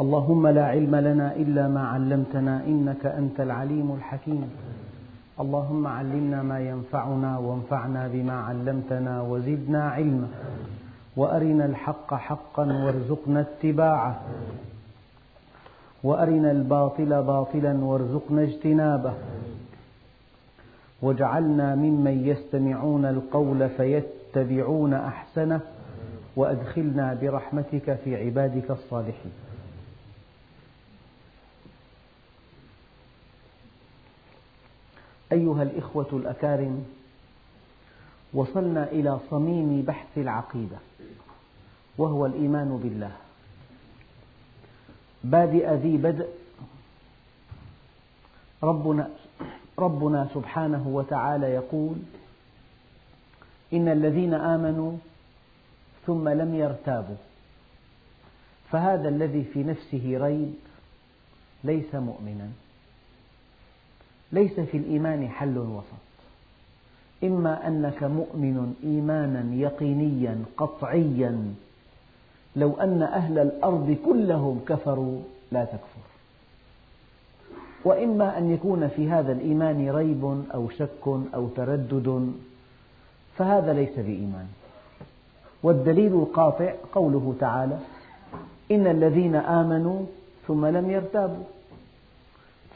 اللهم لا علم لنا إلا ما علمتنا إنك أنت العليم الحكيم. اللهم علمنا ما ينفعنا وانفعنا بما علمتنا وزدنا علما. وأرنا الحق حقا وارزقنا اتباعه. وأرنا الباطل باطلا وارزقنا اجتنابه. واجعلنا ممن يستمعون القول فيتبعون أحسنه. وأدخلنا برحمتك في عبادك الصالحين. أيها الإخوة الأكارم وصلنا إلى صميم بحث العقيدة وهو الإيمان بالله. بادئ ذي بدء ربنا, ربنا سبحانه وتعالى يقول إن الذين آمنوا ثم لم يرتابوا فهذا الذي في نفسه ريب ليس مؤمنا. ليس في الإيمان حل وسط. إما أنك مؤمن إيمانا يقينيا قطعيا لو أن أهل الأرض كلهم كفروا لا تكفر. وإما أن يكون في هذا الإيمان ريب أو شك أو تردد فهذا ليس بإيمان. والدليل القاطع قوله تعالى إن الذين آمنوا ثم لم يرتابوا.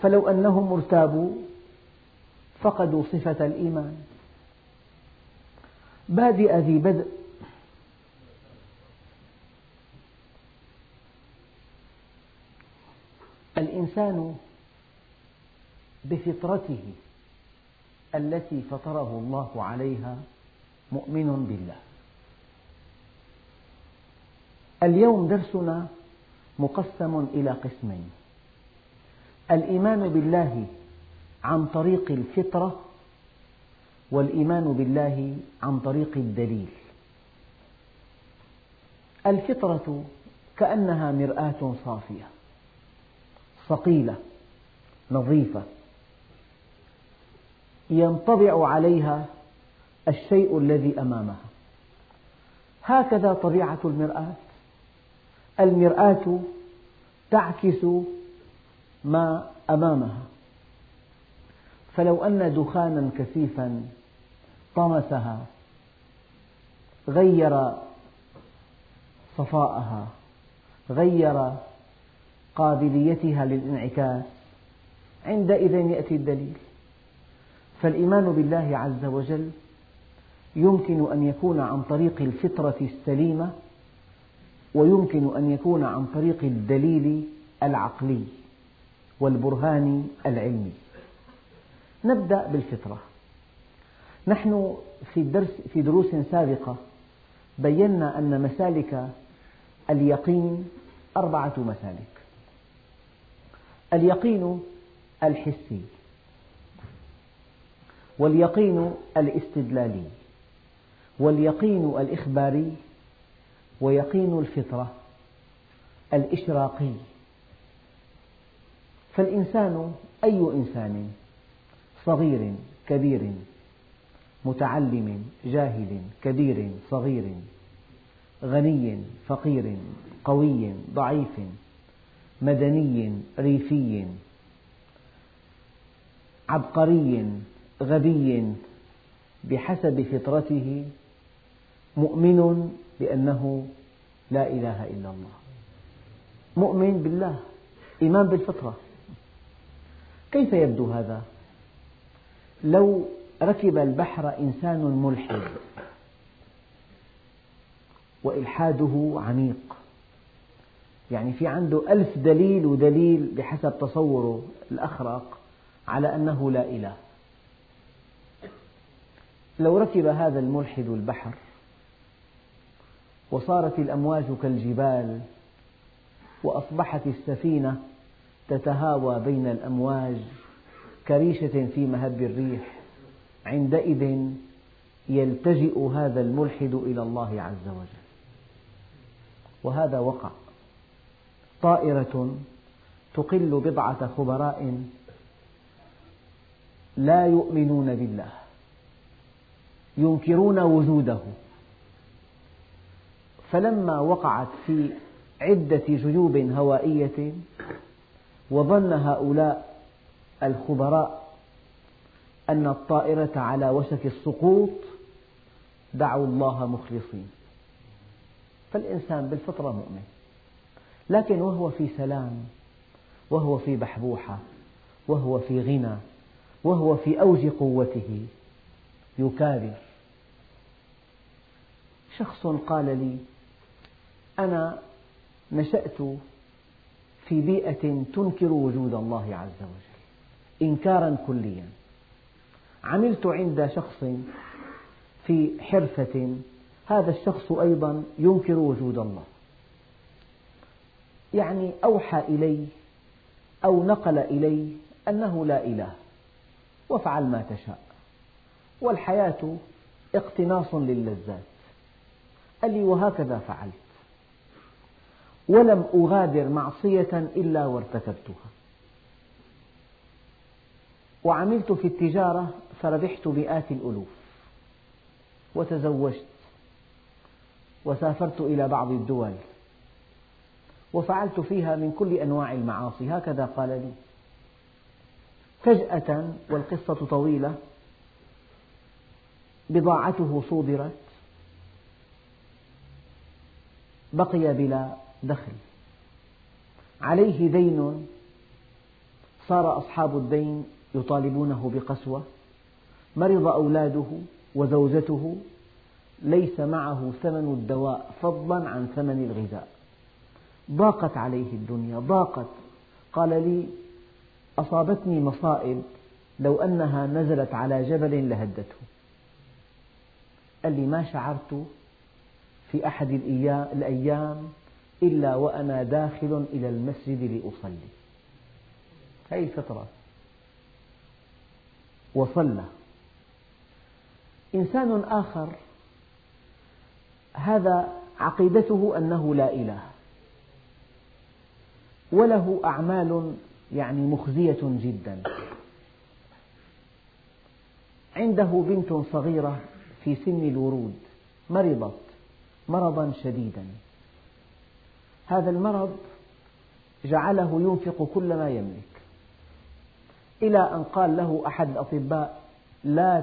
فلو أنهم ارتابوا فقدوا صفة الإيمان. بادئ ذي بدء. الإنسان بفطرته التي فطره الله عليها مؤمن بالله. اليوم درسنا مقسم إلى قسمين. الإيمان بالله عن طريق الفطرة والإيمان بالله عن طريق الدليل. الفطرة كأنها مرآة صافية صقيلة نظيفة ينطبع عليها الشيء الذي أمامها. هكذا طبيعة المرآة. المرآة تعكس ما أمامها. فلو أن دخانا كثيفا طمسها غير صفاءها غير قابليتها للانعكاس عندئذ يأتي الدليل. فالإيمان بالله عز وجل يمكن أن يكون عن طريق الفطرة السليمة ويمكن أن يكون عن طريق الدليل العقلي. والبرهان العلمي. نبدأ بالفطرة. نحن في, الدرس في دروس سابقة بينا أن مسالك اليقين أربعة مسالك. اليقين الحسي واليقين الاستدلالي واليقين الإخباري ويقين الفطرة الإشراقي. فالإنسان أي إنسان صغير كبير متعلم جاهل كبير صغير غني فقير قوي ضعيف مدني ريفي عبقري غبي بحسب فطرته مؤمن بأنه لا إله إلا الله. مؤمن بالله إيمان بالفطرة. كيف يبدو هذا؟ لو ركب البحر إنسان ملحد وإلحاده عميق يعني في عنده ألف دليل ودليل بحسب تصوره الأخرق على أنه لا إله لو ركب هذا الملحد البحر وصارت الأمواج كالجبال وأصبحت السفينة تتهاوى بين الأمواج كريشة في مهب الريح عندئذ يلتجئ هذا الملحد إلى الله عز وجل. وهذا وقع. طائرة تقل بضعة خبراء لا يؤمنون بالله ينكرون وجوده. فلما وقعت في عدة جيوب هوائية وظن هؤلاء الخبراء أن الطائرة على وشك السقوط دعوا الله مخلصين. فالإنسان بالفطرة مؤمن لكن وهو في سلام وهو في بحبوحة وهو في غنى وهو في أوج قوته يكابر. شخص قال لي أنا نشأت في بيئة تنكر وجود الله عز وجل. إنكارا كليا. عملت عند شخص في حرفة هذا الشخص أيضا ينكر وجود الله. يعني أوحى إلي أو نقل إلي أنه لا إله وافعل ما تشاء. والحياة اقتناص للذات. قال لي وهكذا فعلت. ولم أغادر معصية إلا وارتكبتها. وعملت في التجارة فربحت مئات الألوف. وتزوجت. وسافرت إلى بعض الدول. وفعلت فيها من كل أنواع المعاصي. هكذا قال لي. فجأة والقصة طويلة بضاعته صودرت بقي بلا دخل. عليه دين صار أصحاب الدين يطالبونه بقسوة. مرض أولاده وزوجته ليس معه ثمن الدواء فضلا عن ثمن الغذاء. ضاقت عليه الدنيا ضاقت. قال لي أصابتني مصائب لو أنها نزلت على جبل لهدته. قال لي ما شعرت في أحد الأيام إلا وأنا داخل إلى المسجد لأصلي. هذه الفطرة وصلى. إنسان آخر هذا عقيدته أنه لا إله. وله أعمال يعني مخزية جدا. عنده بنت صغيرة في سن الورود مرضت مرضا شديدا. هذا المرض جعله ينفق كل ما يملك. إلى أن قال له أحد الأطباء لا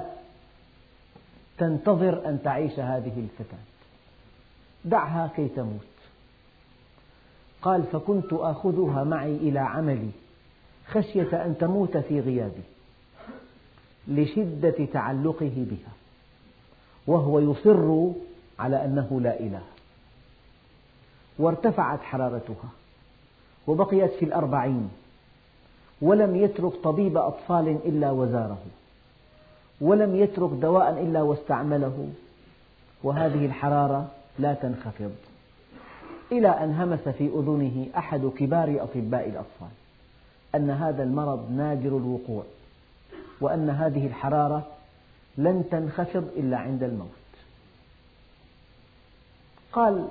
تنتظر أن تعيش هذه الفتاة. دعها كي تموت. قال فكنت آخذها معي إلى عملي خشية أن تموت في غيابي لشدة تعلقه بها وهو يصر على أنه لا إله. وارتفعت حرارتها وبقيت في الأربعين ولم يترك طبيب أطفال إلا وزاره ولم يترك دواء إلا واستعمله وهذه الحرارة لا تنخفض إلى أن همس في أذنه أحد كبار أطباء الأطفال أن هذا المرض نادر الوقوع وأن هذه الحرارة لن تنخفض إلا عند الموت قال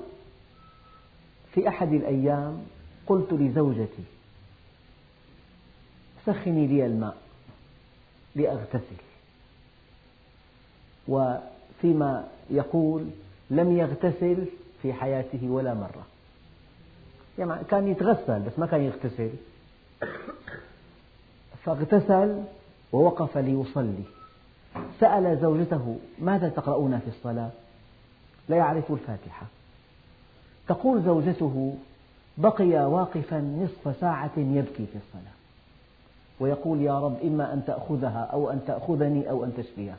في أحد الأيام قلت لزوجتي سخني لي الماء لأغتسل. وفيما يقول لم يغتسل في حياته ولا مرة. يعني كان يتغسل بس ما كان يغتسل. فاغتسل ووقف ليصلي. سأل زوجته ماذا تقرؤون في الصلاة؟ لا يعرف الفاتحة. تقول زوجته بقي واقفا نصف ساعة يبكي في الصلاة. ويقول يا رب إما أن تأخذها أو أن تأخذني أو أن تشفيها.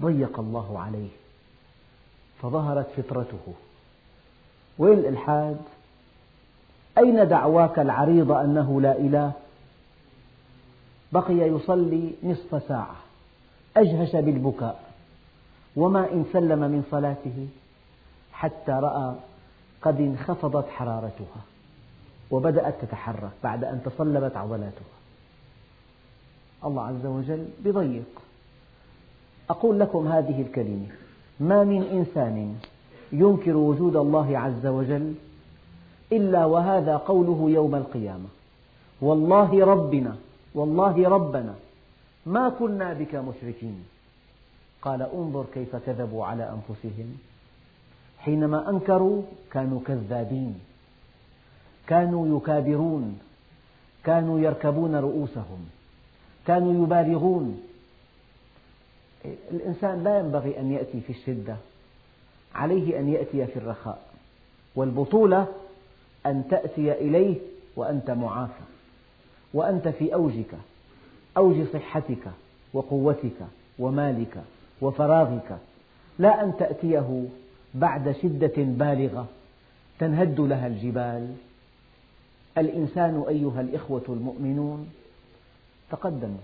ضيق الله عليه. فظهرت فطرته. وين الإلحاد؟ أين دعواك العريضة أنه لا إله؟ بقي يصلي نصف ساعة. أجهش بالبكاء. وما إن سلم من صلاته؟ حتى رأى قد انخفضت حرارتها وبدأت تتحرك بعد أن تصلبت عضلاتها. الله عز وجل بضيق. أقول لكم هذه الكلمة ما من إنسان ينكر وجود الله عز وجل إلا وهذا قوله يوم القيامة والله ربنا والله ربنا ما كنا بك مشركين. قال انظر كيف كذبوا على أنفسهم. حينما أنكروا كانوا كذابين كانوا يكابرون كانوا يركبون رؤوسهم كانوا يبالغون. الإنسان لا ينبغي أن يأتي في الشدة عليه أن يأتي في الرخاء والبطولة أن تأتي إليه وأنت معافى وأنت في أوجك أوج صحتك وقوتك ومالك وفراغك. لا أن تأتيه بعد شدة بالغة تنهد لها الجبال. الإنسان أيها الإخوة المؤمنون تقدموا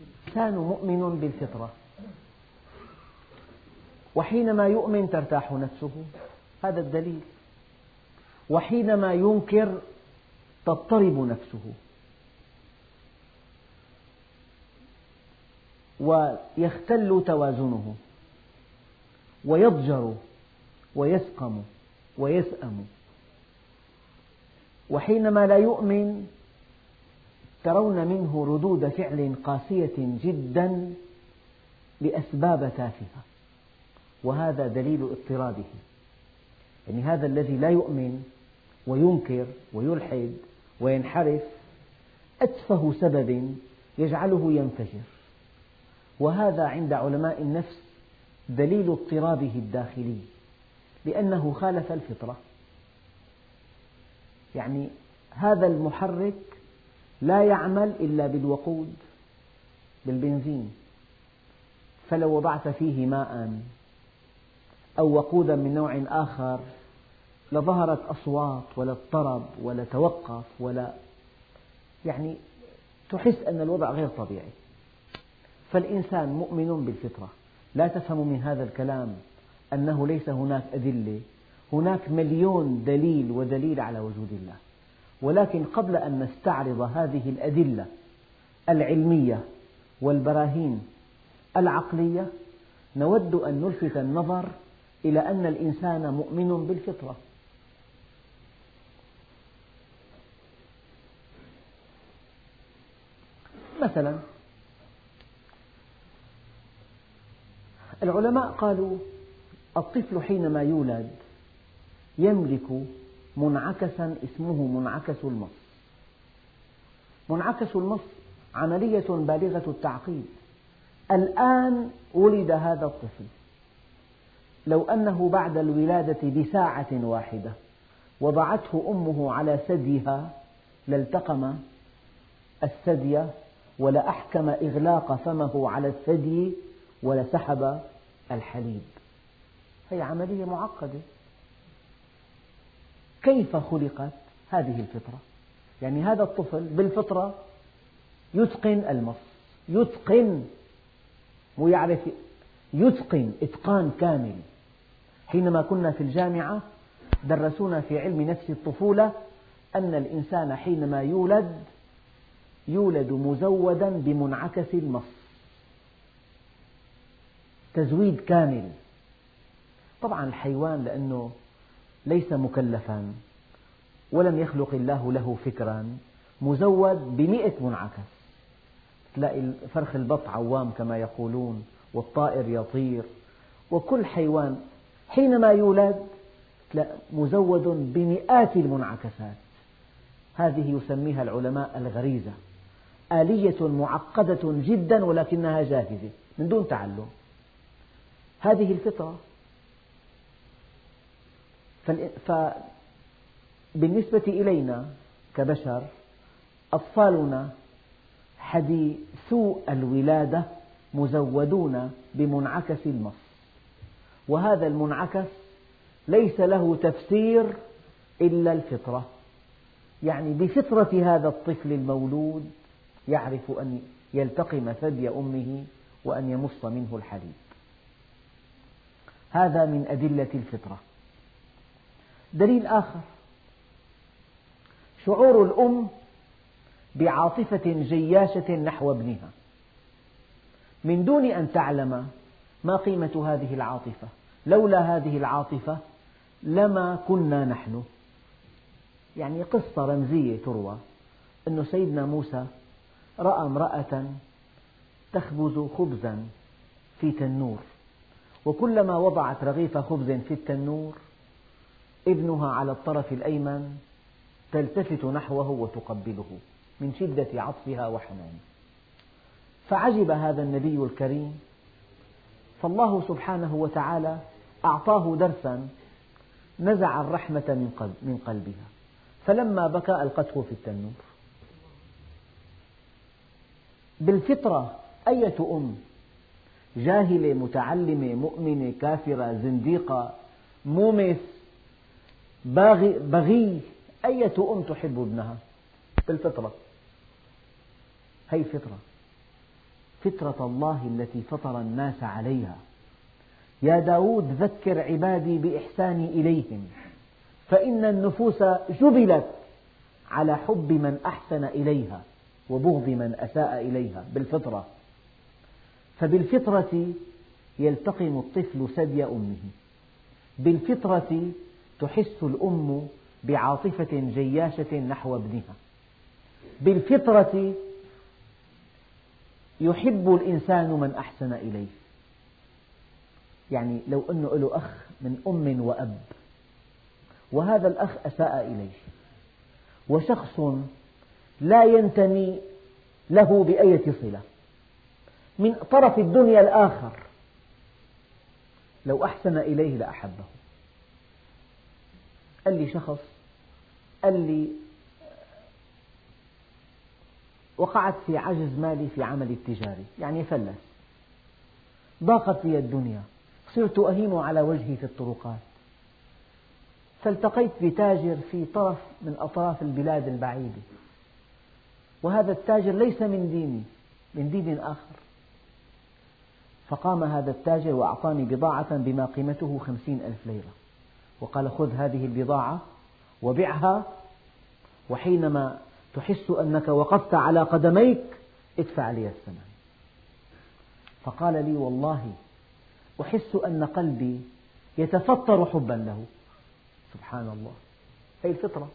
الإنسان مؤمن بالفطرة. وحينما يؤمن ترتاح نفسه. هذا الدليل. وحينما ينكر تضطرب نفسه. ويختل توازنه. ويضجر. ويسقم ويسأم. وحينما لا يؤمن ترون منه ردود فعل قاسية جدا لأسباب تافهة وهذا دليل اضطرابه يعني هذا الذي لا يؤمن وينكر ويلحد وينحرف أتفه سبب يجعله ينفجر. وهذا عند علماء النفس دليل اضطرابه الداخلي. لأنه خالف الفطرة. يعني هذا المحرك لا يعمل إلا بالوقود بالبنزين. فلو وضعت فيه ماء أو وقودا من نوع آخر لظهرت أصوات ولا اضطرب ولا توقف ولا يعني تحس أن الوضع غير طبيعي. فالإنسان مؤمن بالفطرة. لا تفهم من هذا الكلام أنه ليس هناك أدلة. هناك مليون دليل ودليل على وجود الله. ولكن قبل أن نستعرض هذه الأدلة العلمية والبراهين العقلية نود أن نلفت النظر إلى أن الإنسان مؤمن بالفطرة. مثلا العلماء قالوا الطفل حينما يولد يملك منعكسا اسمه منعكس المص. منعكس المص عملية بالغة التعقيد. الآن ولد هذا الطفل. لو أنه بعد الولادة بساعة واحدة وضعته أمه على ثديها لالتقم الثدي ولأحكم إغلاق فمه على الثدي ولسحب الحليب. هي عملية معقدة. كيف خلقت هذه الفطرة؟ يعني هذا الطفل بالفطرة يتقن المص يتقن ويعرف يتقن إتقان كامل. حينما كنا في الجامعة درسونا في علم نفس الطفولة أن الإنسان حينما يولد يولد مزودا بمنعكس المص. تزويد كامل. طبعا الحيوان لأنه ليس مكلفا ولم يخلق الله له فكرا مزود بمئة منعكس. تلاقي فرخ البط عوام كما يقولون والطائر يطير وكل حيوان حينما يولد مزود بمئات المنعكسات. هذه يسميها العلماء الغريزة آلية معقدة جدا ولكنها جاهزة من دون تعلم. هذه الفطرة فبالنسبة إلينا كبشر أطفالنا حديثو الولادة مزودون بمنعكس المص. وهذا المنعكس ليس له تفسير إلا الفطرة. يعني بفطرة هذا الطفل المولود يعرف أن يلتقم ثدي أمه وأن يمص منه الحليب. هذا من أدلة الفطرة. دليل آخر. شعور الأم بعاطفة جياشة نحو ابنها. من دون أن تعلم ما قيمة هذه العاطفة. لولا هذه العاطفة لما كنا نحن. يعني قصة رمزية تروى أن سيدنا موسى رأى امرأة تخبز خبزا في تنور. وكلما وضعت رغيف خبز في التنور ابنها على الطرف الأيمن تلتفت نحوه وتقبله من شدة عطفها وحنانه. فعجب هذا النبي الكريم فالله سبحانه وتعالى أعطاه درسا نزع الرحمة من قلبها. فلما بكى ألقته في التنور. بالفطرة أية أم؟ جاهلة متعلمة مؤمنة كافرة زنديقة مومس باغي بغي أية أم تحب ابنها؟ بالفطرة. هي الفطرة فطرة الله التي فطر الناس عليها. يا داود ذكر عبادي بإحساني إليهم. فإن النفوس جبلت على حب من أحسن إليها وبغض من أساء إليها بالفطرة. فبالفطرة يلتقم الطفل ثدي أمه. بالفطرة تحس الأم بعاطفة جياشة نحو ابنها. بالفطرة يحب الإنسان من أحسن إليه. يعني لو أنه له أخ من أم وأب وهذا الأخ أساء إليه. وشخص لا ينتمي له بأية صلة. من طرف الدنيا الآخر لو أحسن إليه لأحبه. قال لي شخص قال لي وقعت في عجز مالي في عملي التجاري يعني فلس. ضاقت لي الدنيا. صرت أهيم على وجهي في الطرقات. فالتقيت بتاجر في طرف من أطراف البلاد البعيدة. وهذا التاجر ليس من ديني من دين آخر. فقام هذا التاجر وأعطاني بضاعة بما قيمته خمسين ألف ليرة. وقال خذ هذه البضاعة وبعها وحينما تحس أنك وقفت على قدميك ادفع لي الثمن. فقال لي والله أحس أن قلبي يتفطر حبا له. سبحان الله. هي الفطرة.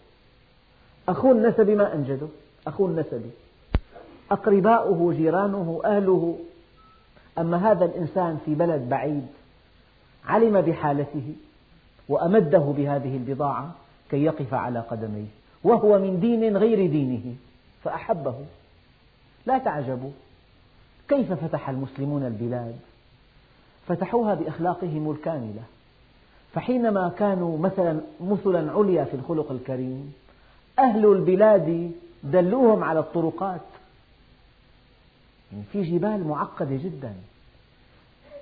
أخو النسب ما أنجده. أخو النسب أقرباؤه جيرانه أهله. أما هذا الإنسان في بلد بعيد علم بحالته. وأمده بهذه البضاعة كي يقف على قدميه وهو من دين غير دينه فأحبه. لا تعجبوا. كيف فتح المسلمون البلاد؟ فتحوها بأخلاقهم الكاملة. فحينما كانوا مثلا مثلا عليا في الخلق الكريم أهل البلاد دلوهم على الطرقات. يعني في جبال معقدة جدا.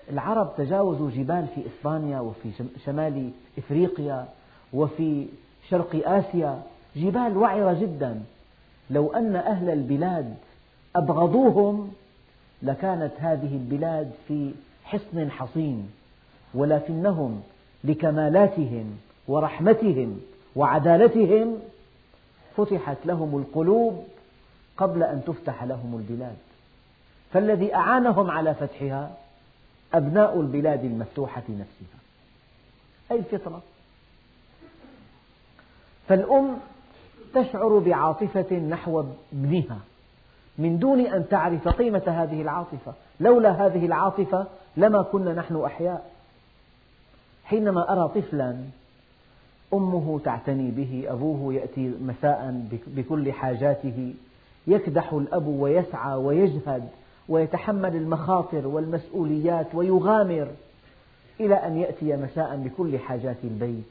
العرب تجاوزوا جبال في إسبانيا وفي شمال إفريقيا وفي شرق آسيا. جبال وعرة جدا. لو أن أهل البلاد أبغضوهم لكانت هذه البلاد في حصن حصين ولكنهم لكمالاتهم ورحمتهم وعدالتهم فتحت لهم القلوب قبل أن تفتح لهم البلاد. فالذي أعانهم على فتحها أبناء البلاد المفتوحة نفسها. أي الفطرة فالأم تشعر بعاطفة نحو ابنها من دون أن تعرف قيمة هذه العاطفة. لولا هذه العاطفة لما كنا نحن أحياء. حينما أرى طفلا أمه تعتني به أبوه يأتي مساء بكل حاجاته يكدح الأب ويسعى ويجهد ويتحمل المخاطر والمسؤوليات ويغامر إلى أن يأتي مساء بكل حاجات البيت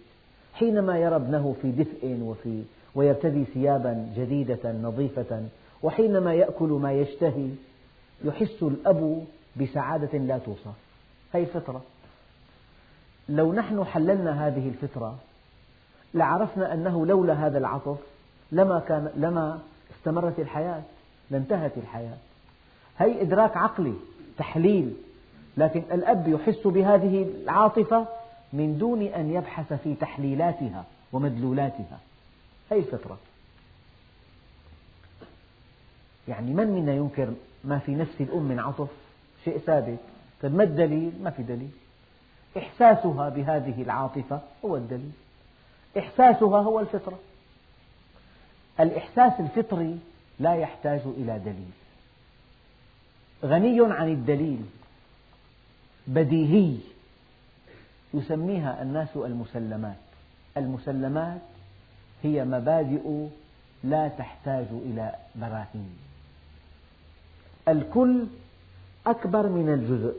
حينما يرى ابنه في دفء وفي ويرتدي ثيابا جديدة نظيفة وحينما يأكل ما يشتهي يحس الأب بسعادة لا توصف هذه الفطرة. لو نحن حللنا هذه الفطرة لعرفنا أنه لولا هذا العطف لما, كان لما استمرت الحياة لانتهت الحياة. هي إدراك عقلي تحليل. لكن الأب يحس بهذه العاطفة من دون أن يبحث في تحليلاتها ومدلولاتها. هي الفطرة. يعني من منا ينكر ما في نفس الأم من عطف شيء ثابت. طيب ما الدليل؟ ما في دليل. إحساسها بهذه العاطفة هو الدليل. إحساسها هو الفطرة. الإحساس الفطري لا يحتاج إلى دليل. غني عن الدليل بديهي يسميها الناس المسلمات. المسلمات هي مبادئ لا تحتاج إلى براهين. الكل أكبر من الجزء.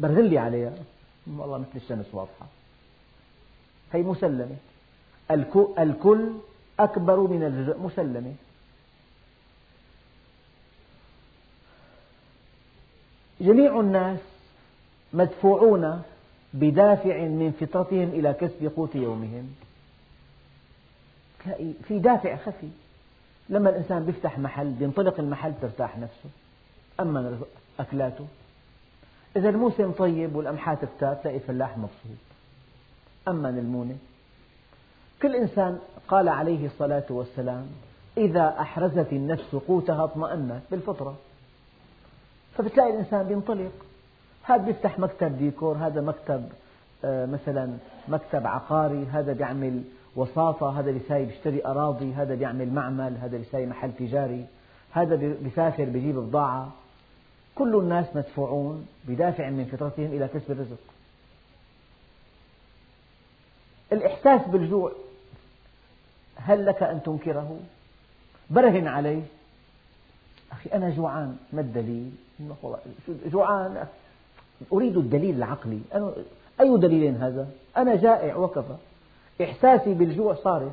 برهن لي عليها. والله مثل الشمس واضحة. هي مسلمة. الكل أكبر من الجزء. مسلمة. جميع الناس مدفوعون بدافع من فطرتهم إلى كسب قوت يومهم. في دافع خفي. لما الإنسان يفتح محل بينطلق المحل ترتاح نفسه. أما أكلاته. إذا الموسم طيب والأمحاء تكتاب تلاقي الفلاح مبسوط. أما المونة كل إنسان قال عليه الصلاة والسلام إذا أحرزت النفس قوتها اطمأنت بالفطرة. فبتلاقي الإنسان بينطلق هذا بيفتح مكتب ديكور هذا مكتب آه، مثلا مكتب عقاري هذا بيعمل وساطة هذا بيساوي بيشتري أراضي هذا بيعمل معمل هذا بيساوي محل تجاري هذا بيسافر بيجيب بضاعة كل الناس مدفوعون بدافع من فطرتهم إلى كسب الرزق الإحساس بالجوع هل لك أن تنكره؟ برهن عليه أخي أنا جوعان ما الدليل؟ جوعان. أريد الدليل العقلي. أي دليل هذا؟ أنا جائع وكفى. إحساسي بالجوع صارخ.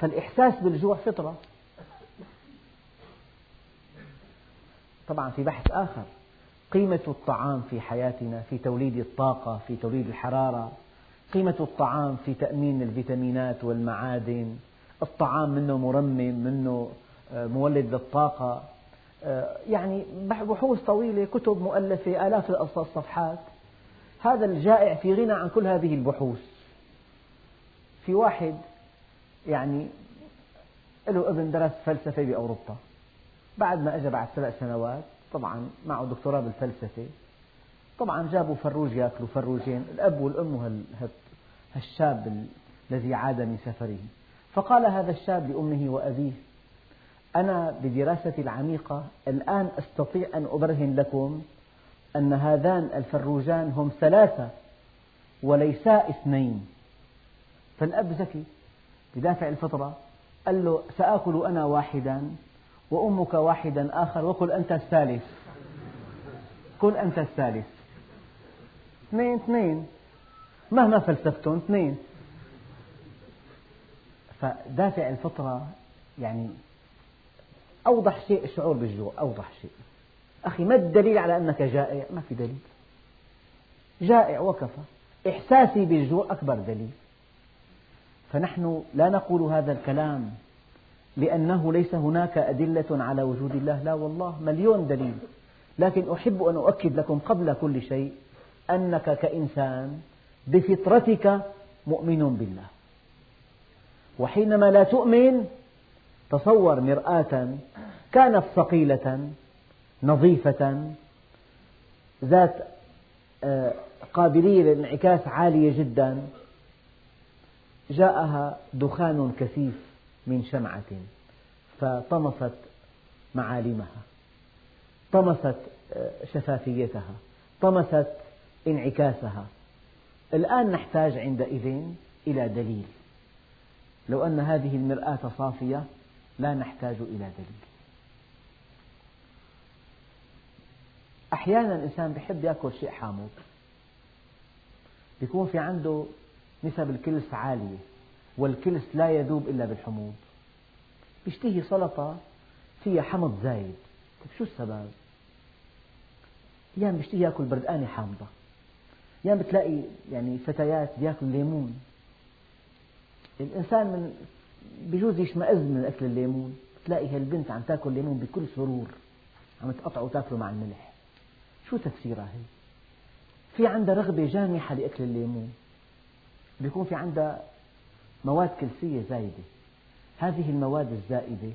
فالإحساس بالجوع فطرة. طبعا في بحث آخر قيمة الطعام في حياتنا في توليد الطاقة في توليد الحرارة قيمة الطعام في تأمين الفيتامينات والمعادن الطعام منه مرمم منه آه، مولد للطاقة. يعني بحوث طويلة كتب مؤلفة آلاف الصفحات هذا الجائع في غنى عن كل هذه البحوث. في واحد يعني له ابن درس فلسفة بأوروبا. بعد ما أجى بعد سبع سنوات طبعا معه دكتوراه بالفلسفة. طبعا جابوا فروج ياكلوا فروجين. الأب والأم هالشاب الذي عاد من سفره. فقال هذا الشاب لأمه وأبيه أنا بدراستي العميقة الآن أستطيع أن أبرهن لكم أن هذان الفروجان هم ثلاثة وليسا اثنين. فالأب ذكي بدافع الفطرة قال له سآكل أنا واحدا وأمك واحدا آخر وكل أنت الثالث. كل أنت الثالث. اثنين اثنين. مهما فلسفتهم اثنين. فدافع الفطرة يعني أوضح شيء الشعور بالجوع أوضح شيء. أخي ما الدليل على أنك جائع؟ ما في دليل. جائع وكفى. إحساسي بالجوع أكبر دليل. فنحن لا نقول هذا الكلام لأنه ليس هناك أدلة على وجود الله. لا والله مليون دليل. لكن أحب أن أؤكد لكم قبل كل شيء أنك كإنسان بفطرتك مؤمن بالله. وحينما لا تؤمن تصور مرآة كانت صقيلة نظيفة ذات آه، قابلية للانعكاس عالية جدا. جاءها دخان كثيف من شمعة فطمست معالمها طمست آه، شفافيتها طمست انعكاسها. الآن نحتاج عندئذ إلى دليل. لو أن هذه المرآة صافية لا نحتاج إلى دليل. أحيانا الإنسان يحب يأكل شيء حامض. يكون في عنده نسب الكلس عالية والكلس لا يذوب إلا بالحموض. يشتهي سلطة فيها حمض زايد. طيب شو السبب؟ أيام بيشتهي يأكل بردقانة حامضة. أيام بتلاقي يعني فتيات بياكلوا ليمون. الإنسان من بجوز يشمئز من أكل الليمون. تلاقي هالبنت عم تاكل ليمون بكل سرور. عم تقطعه وتاكله مع الملح. شو تفسيرها هي؟ في عندها رغبة جامحة لأكل الليمون. بيكون في عندها مواد كلسية زايدة. هذه المواد الزائدة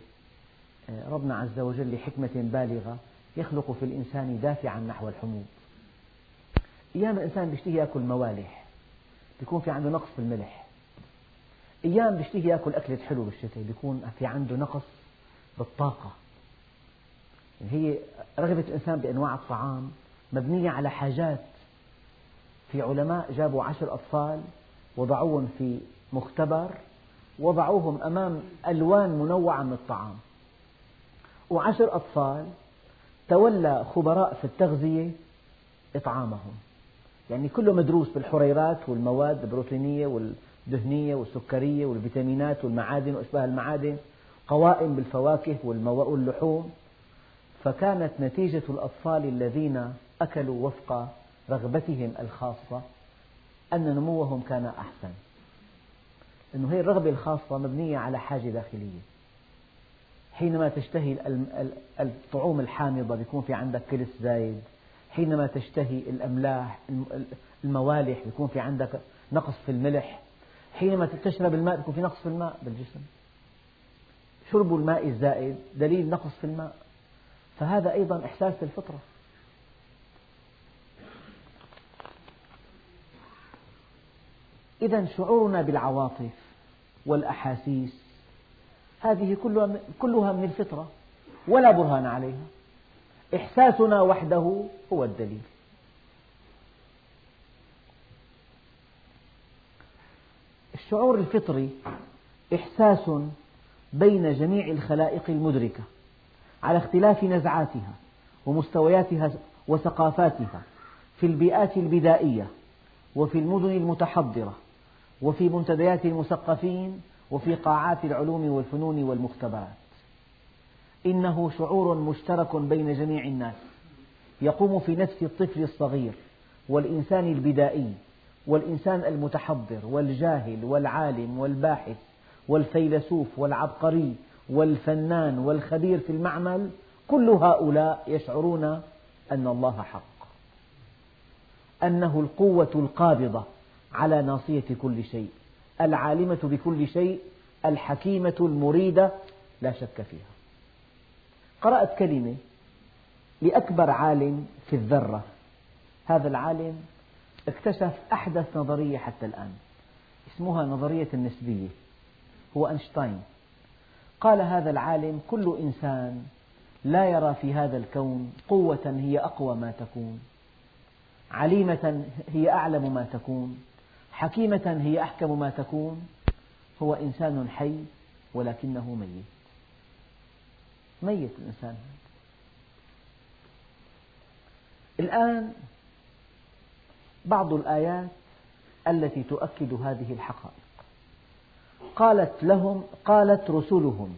آه، ربنا عز وجل لحكمة بالغة يخلق في الإنسان دافعا نحو الحموض أيام الإنسان بيشتهي يأكل موالح بيكون في عنده نقص في الملح. أيام بيشتهي يأكل أكلة حلو بالشتاء بيكون في عنده نقص بالطاقة. هي رغبة الإنسان بأنواع الطعام مبنية على حاجات. في علماء جابوا عشر أطفال وضعوهم في مختبر وضعوهم أمام ألوان منوعة من الطعام. وعشر أطفال تولى خبراء في التغذية إطعامهم. يعني كله مدروس بالحريرات والمواد البروتينية والدهنية والسكرية والفيتامينات والمعادن وأشباه المعادن قوائم بالفواكه واللحوم. فكانت نتيجة الأطفال الذين أكلوا وفق رغبتهم الخاصة أن نموهم كان أحسن. أنه هي الرغبة الخاصة مبنية على حاجة داخلية. حينما تشتهي الطعوم الحامضة يكون في عندك كلس زايد. حينما تشتهي الأملاح الموالح يكون في عندك نقص في الملح. حينما تشرب الماء يكون في نقص في الماء بالجسم. شرب الماء الزائد دليل نقص في الماء. فهذا أيضا إحساس بالفطرة. إذا شعورنا بالعواطف والأحاسيس هذه كلها من الفطرة ولا برهان عليها. إحساسنا وحده هو الدليل. الشعور الفطري إحساس بين جميع الخلائق المدركة على اختلاف نزعاتها ومستوياتها وثقافاتها في البيئات البدائية وفي المدن المتحضرة وفي منتديات المثقفين وفي قاعات العلوم والفنون والمختبرات. إنه شعور مشترك بين جميع الناس يقوم في نفس الطفل الصغير والإنسان البدائي والإنسان المتحضر والجاهل والعالم والباحث والفيلسوف والعبقري والفنان والخبير في المعمل كل هؤلاء يشعرون أن الله حق أنه القوة القابضة على ناصية كل شيء العالمة بكل شيء الحكيمة المريدة لا شك فيها. قرأت كلمة لأكبر عالم في الذرة هذا العالم اكتشف أحدث نظرية حتى الآن. اسمها نظرية النسبية. هو أينشتاين. قال هذا العالم كل إنسان لا يرى في هذا الكون قوة هي أقوى ما تكون. عليمة هي أعلم ما تكون. حكيمة هي أحكم ما تكون. هو إنسان حي ولكنه ميت. ميت الإنسان. الآن بعض الآيات التي تؤكد هذه الحقائق. قالت لهم قالت رسلهم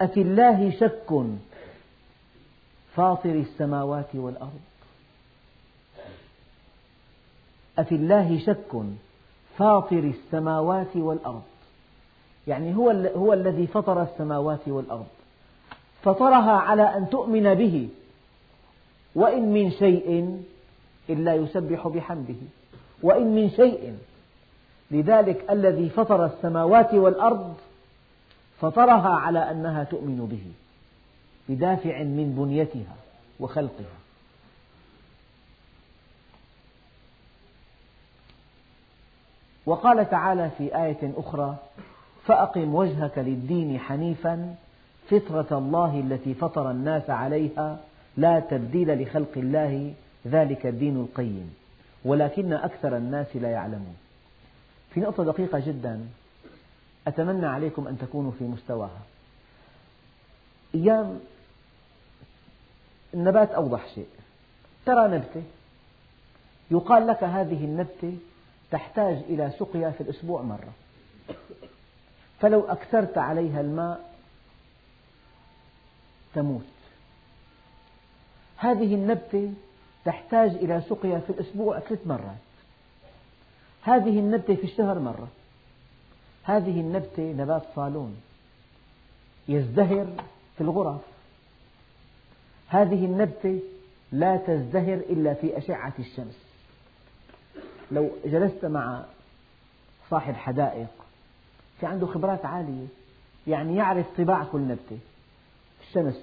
أفي الله شك فاطر السماوات والأرض؟ أفي الله شك فاطر السماوات والأرض؟ يعني هو, هو الذي فطر السماوات والأرض. فطرها على أن تؤمن به وإن من شيء إلا يسبح بحمده. وإن من شيء لذلك الذي فطر السماوات والأرض فطرها على أنها تؤمن به بدافع من بنيتها وخلقها. وقال تعالى في آية أخرى فأقم وجهك للدين حنيفا فطرة الله التي فطر الناس عليها لا تبديل لخلق الله ذلك الدين القيم ولكن أكثر الناس لا يعلمون. في نقطة دقيقة جدا أتمنى عليكم أن تكونوا في مستواها. أيام النبات أوضح شيء. ترى نبتة يقال لك هذه النبتة تحتاج إلى سقيا في الأسبوع مرة. فلو أكثرت عليها الماء تموت. هذه النبتة تحتاج إلى سقيا في الأسبوع ثلاث مرات. هذه النبتة في الشهر مرة. هذه النبتة نبات صالون. يزدهر في الغرف. هذه النبتة لا تزدهر إلا في أشعة الشمس. لو جلست مع صاحب حدائق في عنده خبرات عالية يعني يعرف طباع كل نبتة. الشمس.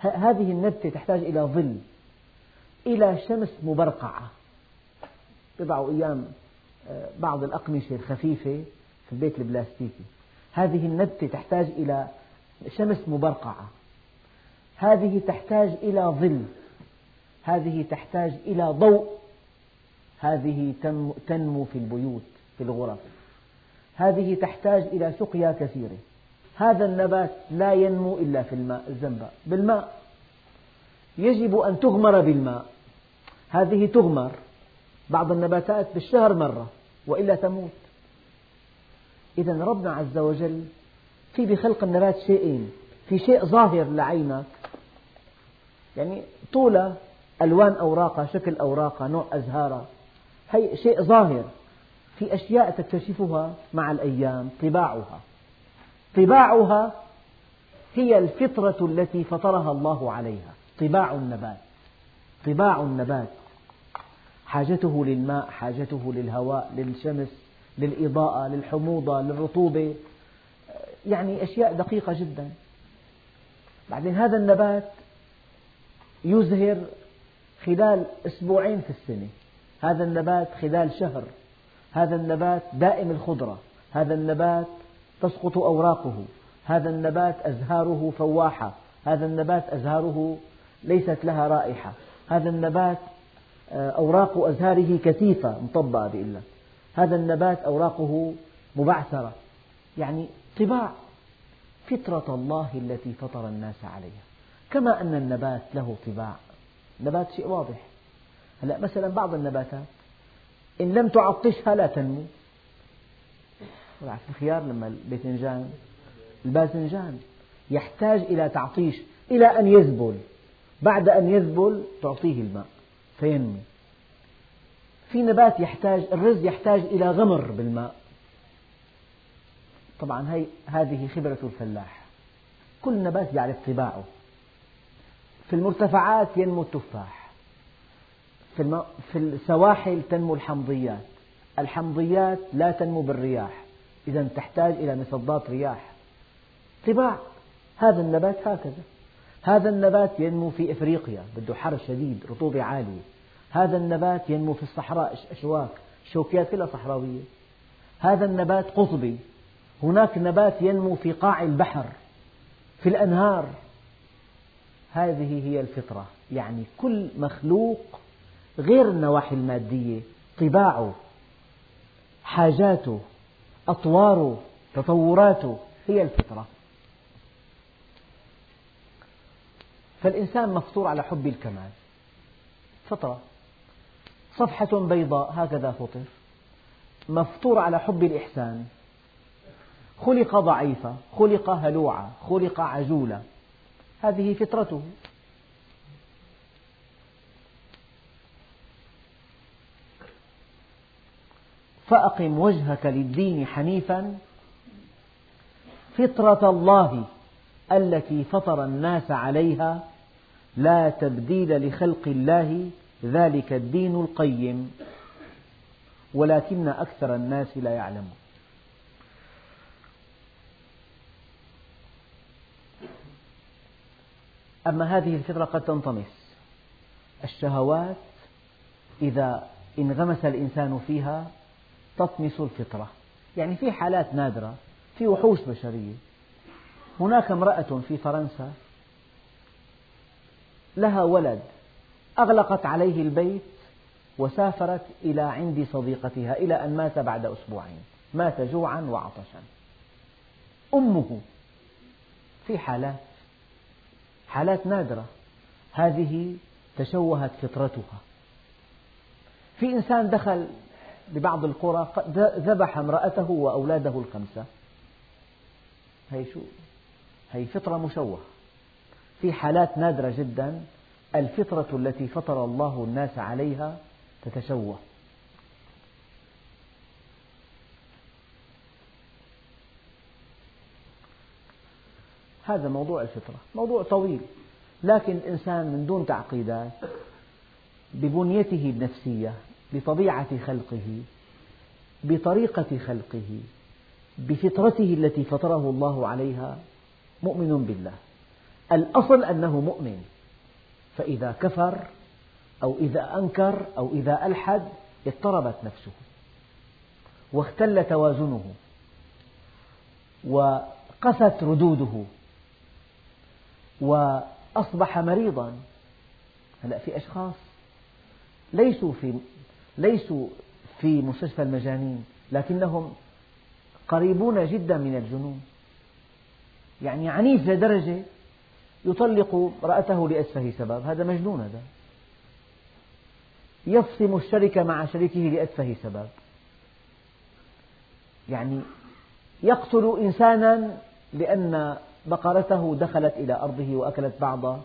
هذه النبتة تحتاج إلى ظل. إلى شمس مبرقعة. بضعوا أيام آه، بعض الأقمشة الخفيفة في البيت البلاستيكي. هذه النبتة تحتاج إلى شمس مبرقعة. هذه تحتاج إلى ظل. هذه تحتاج إلى ضوء. هذه تنمو في البيوت في الغرف. هذه تحتاج إلى سقيا كثيرة. هذا النبات لا ينمو إلا في الماء الزنبق بالماء. يجب أن تغمر بالماء. هذه تغمر. بعض النباتات بالشهر مرة وإلا تموت. إذا ربنا عز وجل في بخلق النبات شيئين. في شيء ظاهر لعينك. يعني طولة ألوان أوراقها شكل أوراقها نوع أزهارها هي شيء ظاهر. في أشياء تكتشفها مع الأيام طباعها. طباعها هي الفطرة التي فطرها الله عليها. طباع النبات. طباع النبات. حاجته للماء حاجته للهواء للشمس للإضاءة للحموضة للرطوبة يعني أشياء دقيقة جدا. بعدين هذا النبات يزهر خلال أسبوعين في السنة. هذا النبات خلال شهر. هذا النبات دائم الخضرة. هذا النبات تسقط أوراقه. هذا النبات أزهاره فواحة. هذا النبات أزهاره ليست لها رائحة. هذا النبات أوراق أزهاره كثيفة مطبقة بيقول لك هذا النبات أوراقه مبعثرة. يعني طباع فطرة الله التي فطر الناس عليها. كما أن النبات له طباع. النبات شيء واضح. هلا مثلا بعض النباتات إن لم تعطشها لا تنمو. الخيار لما الباذنجان الباذنجان يحتاج إلى تعطيش إلى أن يذبل. بعد أن يذبل تعطيه الماء. فينمو في نبات يحتاج الرز يحتاج إلى غمر بالماء. طبعا هي هذه خبرة الفلاح. كل نبات يعرف طباعه. في المرتفعات ينمو التفاح. في, في السواحل تنمو الحمضيات. الحمضيات لا تنمو بالرياح. إذا تحتاج إلى مصدات رياح. طباع. هذا النبات هكذا. هذا النبات ينمو في إفريقيا بده حر شديد رطوبة عالية. هذا النبات ينمو في الصحراء أشواك شوكيات كلها صحراوية. هذا النبات قطبي. هناك نبات ينمو في قاع البحر في الأنهار. هذه هي الفطرة. يعني كل مخلوق غير النواحي المادية طباعه حاجاته أطواره تطوراته هي الفطرة. فالإنسان مفطور على حب الكمال. فطرة. صفحة بيضاء هكذا فطر. مفطور على حب الإحسان. خلق ضعيفا خلق هلوعا خلق عجولا هذه فطرته. فأقم وجهك للدين حنيفا. فطرة الله. التي فطر الناس عليها لا تبديل لخلق الله ذلك الدين القيم. ولكن أكثر الناس لا يعلمون. أما هذه الفطرة قد تنطمس. الشهوات إذا انغمس الإنسان فيها تطمس الفطرة. يعني في حالات نادرة في وحوش بشرية. هناك امرأة في فرنسا لها ولد أغلقت عليه البيت وسافرت إلى عند صديقتها إلى أن مات بعد أسبوعين. مات جوعا وعطشا. أمه في حالات حالات نادرة. هذه تشوهت فطرتها. في إنسان دخل ببعض القرى ذبح امرأته وأولاده الخمسة. هي شو؟ هي فطرة مشوهة. في حالات نادرة جدا الفطرة التي فطر الله الناس عليها تتشوه. هذا موضوع الفطرة موضوع طويل لكن الإنسان من دون تعقيدات ببنيته النفسية بطبيعة خلقه بطريقة خلقه بفطرته التي فطره الله عليها مؤمن بالله. الأصل أنه مؤمن. فإذا كفر أو إذا أنكر أو إذا ألحد اضطربت نفسه. واختل توازنه. وقست ردوده. وأصبح مريضا. هلا في أشخاص ليسوا في ليسوا في مستشفى المجانين لكنهم قريبون جدا من الجنون. يعني عنيف لدرجة يطلق امرأته لأتفه سبب. هذا مجنون هذا. يفصم الشركة مع شريكه لأتفه سبب. يعني يقتل إنسانا لأن بقرته دخلت إلى أرضه وأكلت بعض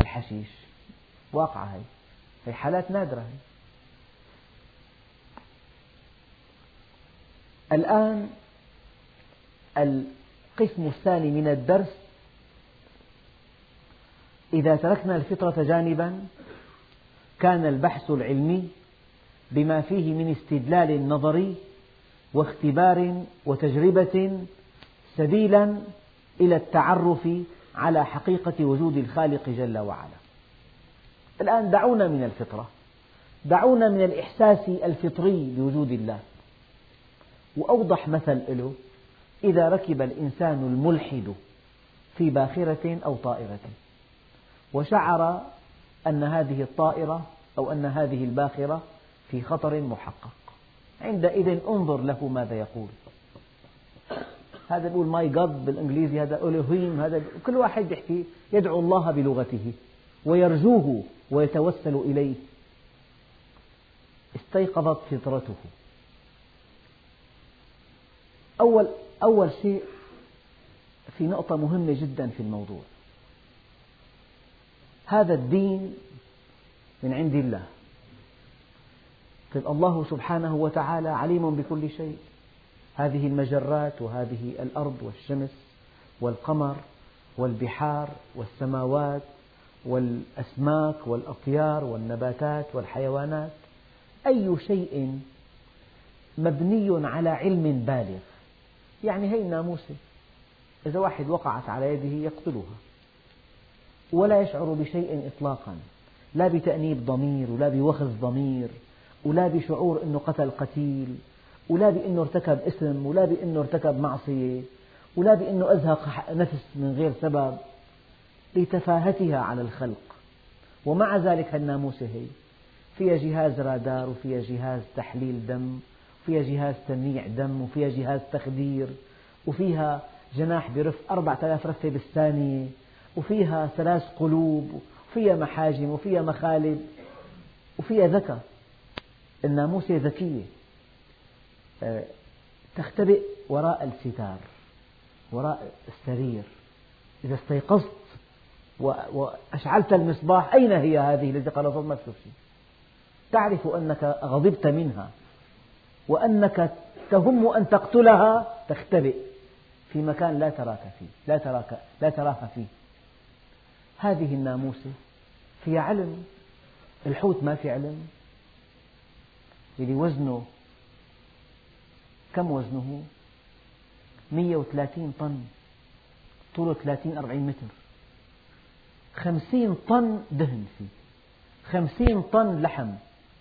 الحشيش. واقعة هي هي حالات نادرة هي. الآن القسم الثاني من الدرس إذا تركنا الفطرة جانبا كان البحث العلمي بما فيه من استدلال نظري واختبار وتجربة سبيلا إلى التعرف على حقيقة وجود الخالق جل وعلا. الآن دعونا من الفطرة، دعونا من الإحساس الفطري بوجود الله، وأوضح مثل له إذا ركب الإنسان الملحد في باخرة أو طائرة وشعر أن هذه الطائرة أو أن هذه الباخرة في خطر محقق. عندئذ انظر له ماذا يقول. هذا يقول ماي جاد بالإنجليزي هذا ألوهيم هذا كل واحد يحكي يدعو الله بلغته ويرجوه ويتوسل إليه. استيقظت فطرته. أول أول شيء في نقطة مهمة جدا في الموضوع. هذا الدين من عند الله. طيب الله سبحانه وتعالى عليم بكل شيء. هذه المجرات وهذه الأرض والشمس والقمر والبحار والسماوات والأسماك والأطيار والنباتات والحيوانات أي شيء مبني على علم بالغ. يعني هي الناموسة إذا واحد وقعت على يده يقتلها. ولا يشعر بشيء إطلاقا. لا بتأنيب ضمير ولا بوخز ضمير ولا بشعور أنه قتل قتيل ولا بأنه ارتكب إثم ولا بأنه ارتكب معصية ولا بأنه أزهق نفس من غير سبب. لتفاهتها على الخلق. ومع ذلك الناموسة هي. فيها جهاز رادار وفيها جهاز تحليل دم. وفيها جهاز تمنيع دم وفيها جهاز تخدير وفيها جناح برف أربعة آلاف رفة بالثانية وفيها ثلاث قلوب وفيها محاجم وفيها مخالب وفيها ذكاء. الناموسة ذكية. آه، تختبئ وراء الستار وراء السرير. إذا استيقظت وأشعلت المصباح أين هي هذه التي قال تشوف شيء تعرف أنك غضبت منها. وأنك تهم أن تقتلها تختبئ في مكان لا تراك فيه لا تراك لا تراها فيه. هذه الناموسة فيها علم الحوت ما في علم. اللي وزنه كم وزنه؟ 130 طن طوله 30 40 متر. 50 طن دهن فيه. 50 طن لحم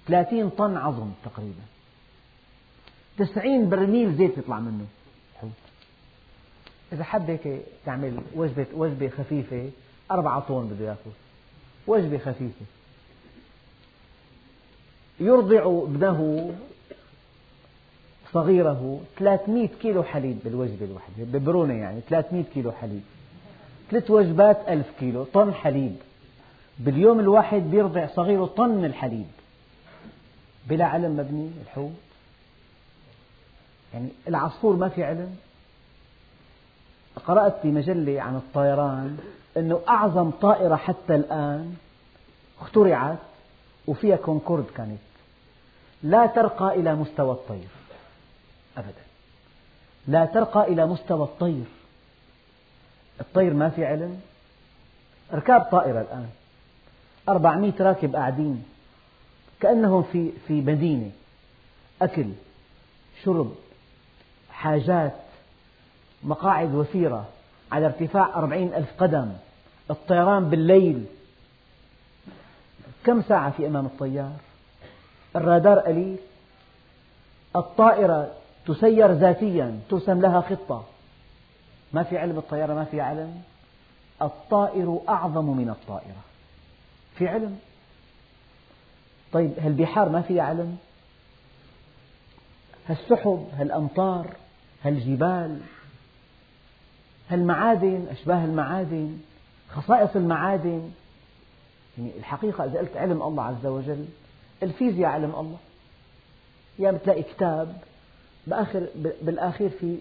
30 طن عظم تقريبا. 90 برميل زيت يطلع منه. إذا حب هيك تعمل وجبة وجبة خفيفة أربعة طن بده ياكل وجبة خفيفة. يرضع ابنه صغيره 300 كيلو حليب بالوجبة الواحدة ببرونة يعني 300 كيلو حليب. ثلاث وجبات ألف كيلو طن حليب. باليوم الواحد بيرضع صغيره طن من الحليب. بلا علم مبني الحوت يعني العصفور ما في علم. قرأت في مجلة عن الطيران أنه أعظم طائرة حتى الآن اخترعت وفيها كونكورد كانت. لا ترقى إلى مستوى الطير. أبدا. لا ترقى إلى مستوى الطير. الطير ما في علم. ركاب طائرة الآن. أربعمئة راكب قاعدين. كأنهم في في مدينة. أكل شرب حاجات مقاعد وفيرة على ارتفاع أربعين ألف قدم الطيران بالليل. كم ساعة في أمام الطيار؟ الرادار قليل. الطائرة تسير ذاتيا ترسم لها خطة. ما في علم الطيارة ما في علم. الطائر أعظم من الطائرة. في علم؟ طيب هالبحار ما فيها علم؟ هالسحب هالأمطار هالجبال هالمعادن أشباه المعادن؟ خصائص المعادن؟ يعني الحقيقة إذا قلت علم الله عز وجل الفيزياء علم الله. يا يعني بتلاقي كتاب بآخر بالآخر في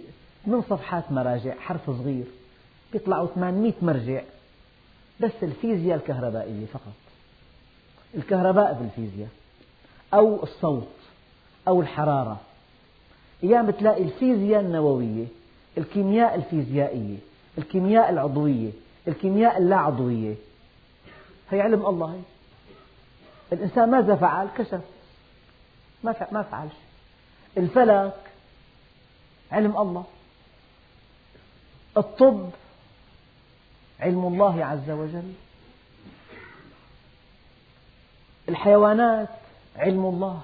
من صفحات مراجع حرف صغير بيطلعوا 800 مرجع. بس الفيزياء الكهربائية فقط. الكهرباء بالفيزياء أو الصوت أو الحرارة. أيام بتلاقي الفيزياء النووية الكيمياء الفيزيائية الكيمياء العضوية الكيمياء اللا عضوية هي علم الله. الإنسان ماذا فعل؟ كشف. ما ما فعل شيء. الفلك علم الله. الطب علم الله عز وجل. الحيوانات علم الله.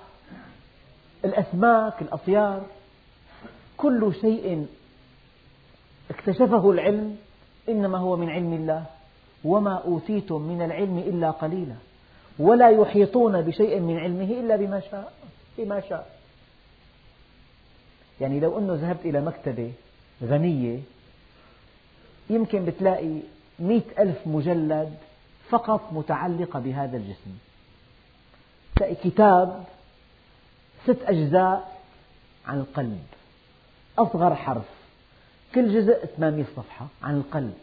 الأسماك الأطيار كل شيء اكتشفه العلم إنما هو من علم الله وما أوتيتم من العلم إلا قليلا ولا يحيطون بشيء من علمه إلا بما شاء بما شاء. يعني لو أنه ذهبت إلى مكتبة غنية يمكن بتلاقي مئة ألف مجلد فقط متعلقة بهذا الجسم. تلاقي كتاب ست أجزاء عن القلب. أصغر حرف. كل جزء 800 صفحة عن القلب.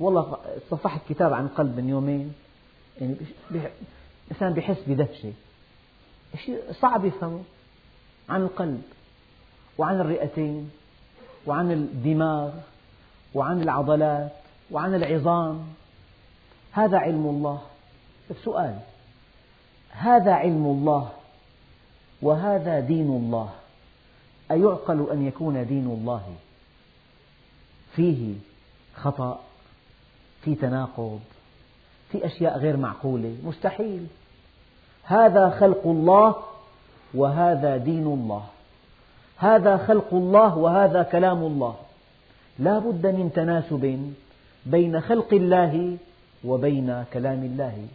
والله صفحت كتاب عن القلب من يومين. يعني الإنسان بيحس بدهشة شيء صعب يفهمه. عن القلب وعن الرئتين وعن الدماغ وعن العضلات وعن العظام. هذا علم الله. السؤال هذا علم الله وهذا دين الله؟ أيعقل أن يكون دين الله فيه خطأ في تناقض في أشياء غير معقولة؟ مستحيل. هذا خلق الله وهذا دين الله. هذا خلق الله وهذا كلام الله. لا بد من تناسب بين خلق الله وبين كلام الله.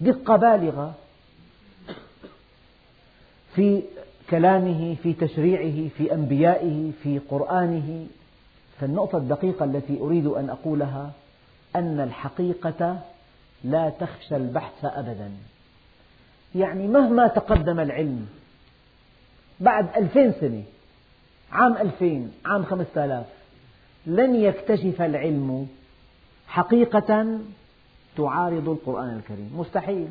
دقة بالغة. في كلامه في تشريعه في أنبيائه في قرآنه. فالنقطة الدقيقة التي أريد أن أقولها أن الحقيقة لا تخشى البحث أبدا. يعني مهما تقدم العلم بعد ألفين سنة عام ألفين عام خمسة آلاف لن يكتشف العلم حقيقة تعارض القرآن الكريم. مستحيل.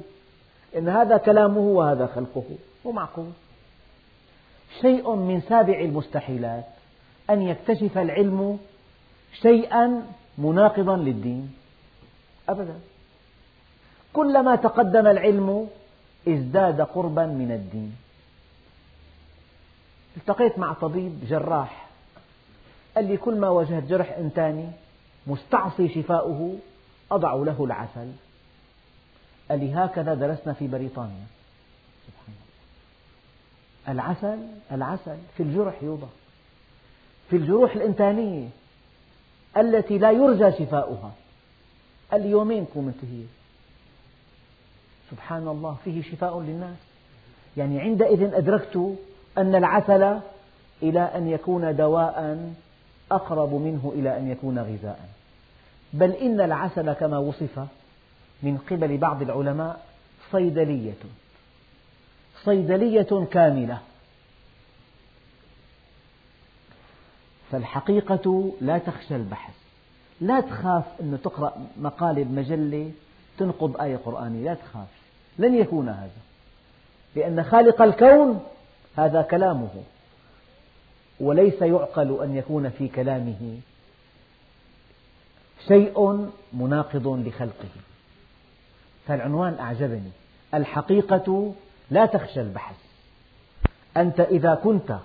إن هذا كلامه وهذا خلقه مو معقول شيء من سابع المستحيلات. أن يكتشف العلم شيئا مناقضا للدين. أبدا. كلما تقدم العلم ازداد قربا من الدين. التقيت مع طبيب جراح. قال لي كل ما واجهت جرح إنساني مستعصي شفاؤه أضع له العسل. قال لي هكذا درسنا في بريطانيا. سبحان الله. العسل العسل في الجرح يوضع. في الجروح الإنسانية التي لا يرجى شفاؤها. قال لي يومين تكون منتهية سبحان الله فيه شفاء للناس. يعني عندئذ أدركت أن العسل إلى أن يكون دواء أقرب منه إلى أن يكون غذاء. بل إن العسل كما وصف من قبل بعض العلماء صيدلية. صيدلية كاملة. فالحقيقة لا تخشى البحث. لا تخاف أن تقرأ مقالة بمجلة تنقض آية قرآنية لا تخاف. لن يكون هذا. لأن خالق الكون هذا كلامه. وليس يعقل أن يكون في كلامه شيء مناقض لخلقه. فالعنوان أعجبني. الحقيقة لا تخشى البحث أنت إذا كنت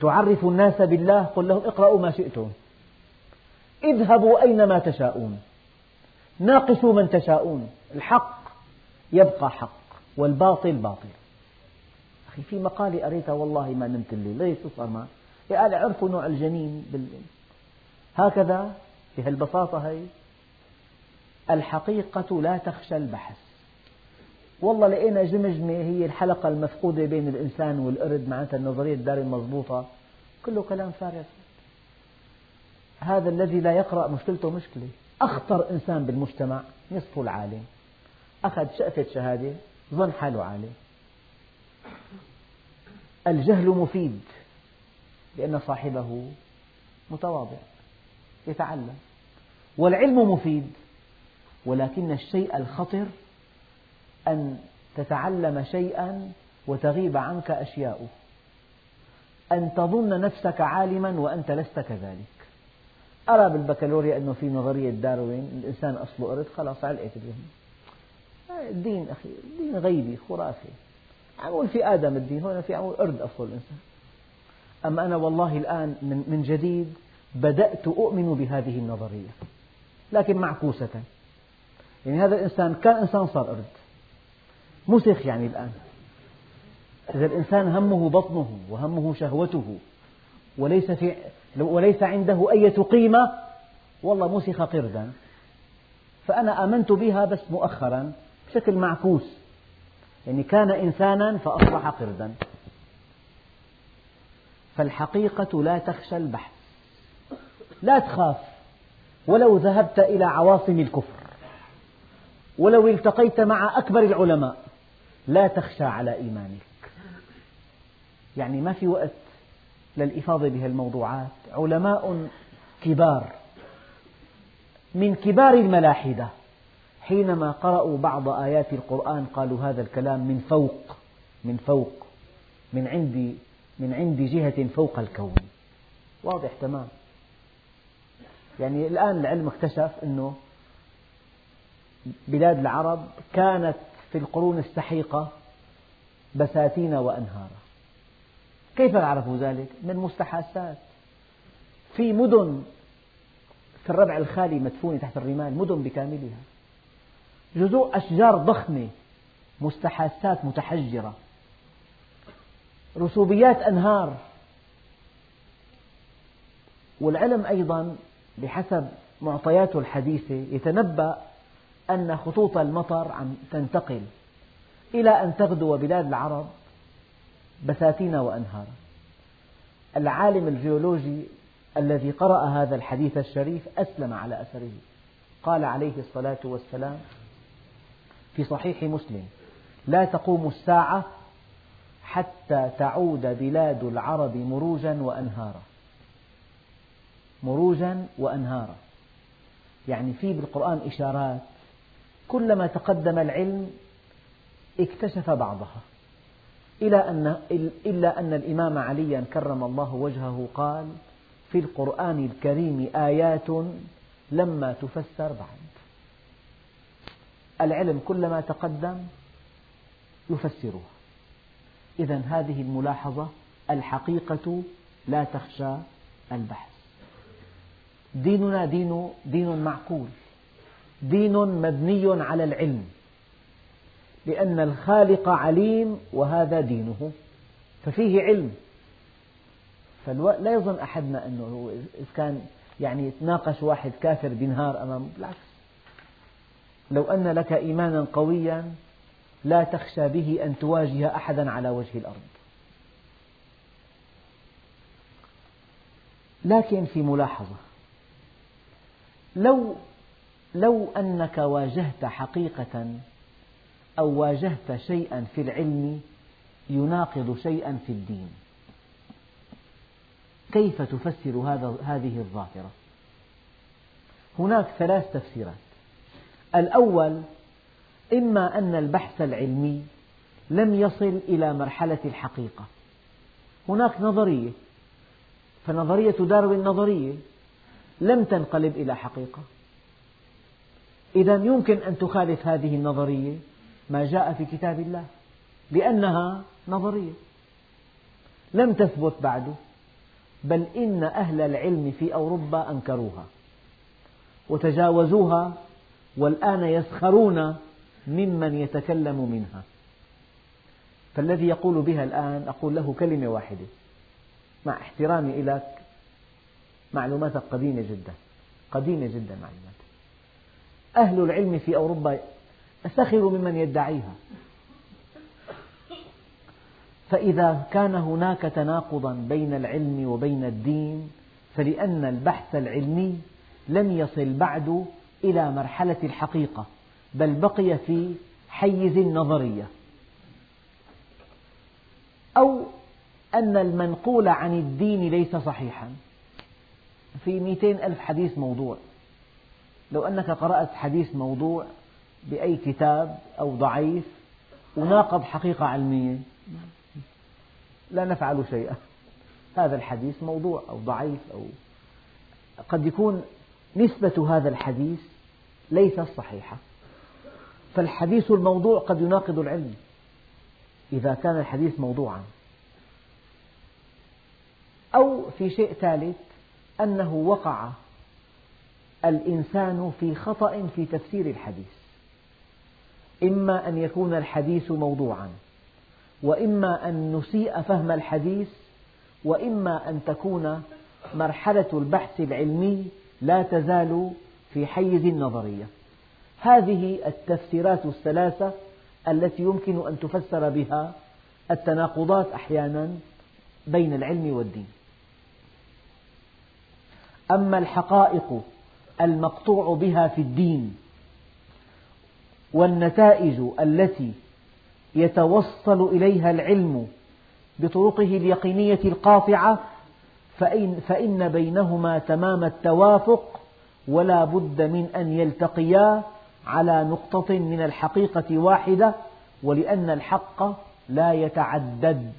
تعرف الناس بالله قل لهم اقرأوا ما شئتم. اذهبوا أينما تشاءون. ناقشوا من تشاءون. الحق يبقى حق والباطل باطل. أخي في مقالة قريتها والله ما نمت الليل. ليش شو صار معك؟ قال عرفوا نوع الجنين بال... هكذا بهالبساطة هي الحقيقة لا تخشى البحث والله لقينا جمجمة هي الحلقة المفقودة بين الإنسان والقرد معناتها النظرية الدارين مضبوطة كله كلام فارغ. هذا الذي لا يقرأ مشكلته مشكلة. أخطر إنسان بالمجتمع نصفه العالم. أخذ شقفة شهادة ظن حاله عالم الجهل مفيد لأن صاحبه متواضع يتعلم. والعلم مفيد ولكن الشيء الخطر أن تتعلم شيئا وتغيب عنك أشياء أن تظن نفسك عالما وأنت لست كذلك. أرى بالبكالوريا أنه في نظرية داروين الإنسان أصله قرد خلاص علقت اليوم. الدين أخي الدين غيبي خرافي. عم في آدم الدين هنا في عمول قرد أصل الإنسان. أما أنا والله الآن من جديد بدأت أؤمن بهذه النظرية لكن معكوسة. يعني هذا الإنسان كان إنسان صار قرد مسخ يعني الآن. إذا الإنسان همه بطنه وهمه شهوته وليس, في وليس عنده أي قيمة والله مسخ قردا. فأنا آمنت بها بس مؤخرا بشكل معكوس. يعني كان إنسانا فأصبح قردا. فالحقيقة لا تخشى البحث. لا تخاف. ولو ذهبت إلى عواصم الكفر ولو التقيت مع أكبر العلماء لا تخشى على إيمانك. يعني ما في وقت للإفاضة بهالموضوعات علماء كبار. من كبار الملاحدة. حينما قرأوا بعض آيات القرآن قالوا هذا الكلام من فوق من فوق من عند من عند جهة فوق الكون. واضح تمام. يعني الآن العلم اكتشف أنه بلاد العرب كانت في القرون السحيقة بساتين وأنهارا كيف عرفوا ذلك؟ من مستحاثات. في مدن في الربع الخالي مدفونة تحت الرمال مدن بكاملها. جذوع أشجار ضخمة مستحاثات متحجرة. رسوبيات أنهار. والعلم أيضا بحسب معطياته الحديثة يتنبأ أن خطوط المطر عم تنتقل إلى أن تغدو بلاد العرب بساتين وأنهارا العالم الجيولوجي الذي قرأ هذا الحديث الشريف أسلم على أثره. قال عليه الصلاة والسلام في صحيح مسلم لا تقوم الساعة حتى تعود بلاد العرب مروجا وأنهارا. مروجا وأنهارا. يعني في بالقرآن إشارات كلما تقدم العلم اكتشف بعضها. إلى أن إلا أن الإمام عليا كرم الله وجهه قال في القرآن الكريم آيات لما تفسر بعد. العلم كلما تقدم يفسرها. إذا هذه الملاحظة الحقيقة لا تخشى البحث. ديننا دين دين معقول. دين مبني على العلم. لأن الخالق عليم وهذا دينه. ففيه علم. فلا يظن أحدنا أنه إذا كان يعني تناقش واحد كافر بنهار أمام بالعكس. لو أن لك إيمانا قويا لا تخشى به أن تواجه أحدا على وجه الأرض. لكن في ملاحظة لو لو أنك واجهت حقيقة أو واجهت شيئا في العلم يناقض شيئا في الدين. كيف تفسر هذا هذه الظاهرة؟ هناك ثلاث تفسيرات. الأول إما أن البحث العلمي لم يصل إلى مرحلة الحقيقة. هناك نظرية فنظرية داروين نظرية لم تنقلب إلى حقيقة. إذا يمكن أن تخالف هذه النظرية ما جاء في كتاب الله لأنها نظرية. لم تثبت بعد بل إن أهل العلم في أوروبا أنكروها وتجاوزوها والآن يسخرون ممن يتكلم منها. فالذي يقول بها الآن أقول له كلمة واحدة مع احترامي لك معلوماتك قديمة جدا قديمة جدا معلوماتك أهل العلم في أوروبا سخروا ممن يدعيها. فإذا كان هناك تناقضا بين العلم وبين الدين فلأن البحث العلمي لم يصل بعد إلى مرحلة الحقيقة بل بقي في حيز النظرية. أو أن المنقول عن الدين ليس صحيحا. في مئتين ألف حديث موضوع. لو أنك قرأت حديث موضوع بأي كتاب أو ضعيف وناقض حقيقة علمية لا نفعل شيئا. هذا الحديث موضوع أو ضعيف أو قد يكون نسبة هذا الحديث ليست صحيحة. فالحديث الموضوع قد يناقض العلم إذا كان الحديث موضوعا. أو في شيء ثالث أنه وقع الإنسان في خطأ في تفسير الحديث. إما أن يكون الحديث موضوعا وإما أن نسيء فهم الحديث وإما أن تكون مرحلة البحث العلمي لا تزال في حيز النظرية. هذه التفسيرات الثلاثة التي يمكن أن تفسر بها التناقضات أحيانا بين العلم والدين. أما الحقائق المقطوع بها في الدين والنتائج التي يتوصل إليها العلم بطرقه اليقينية القاطعة فإن, فإن بينهما تمام التوافق ولا بد من أن يلتقيا على نقطة من الحقيقة واحدة ولأن الحق لا يتعدد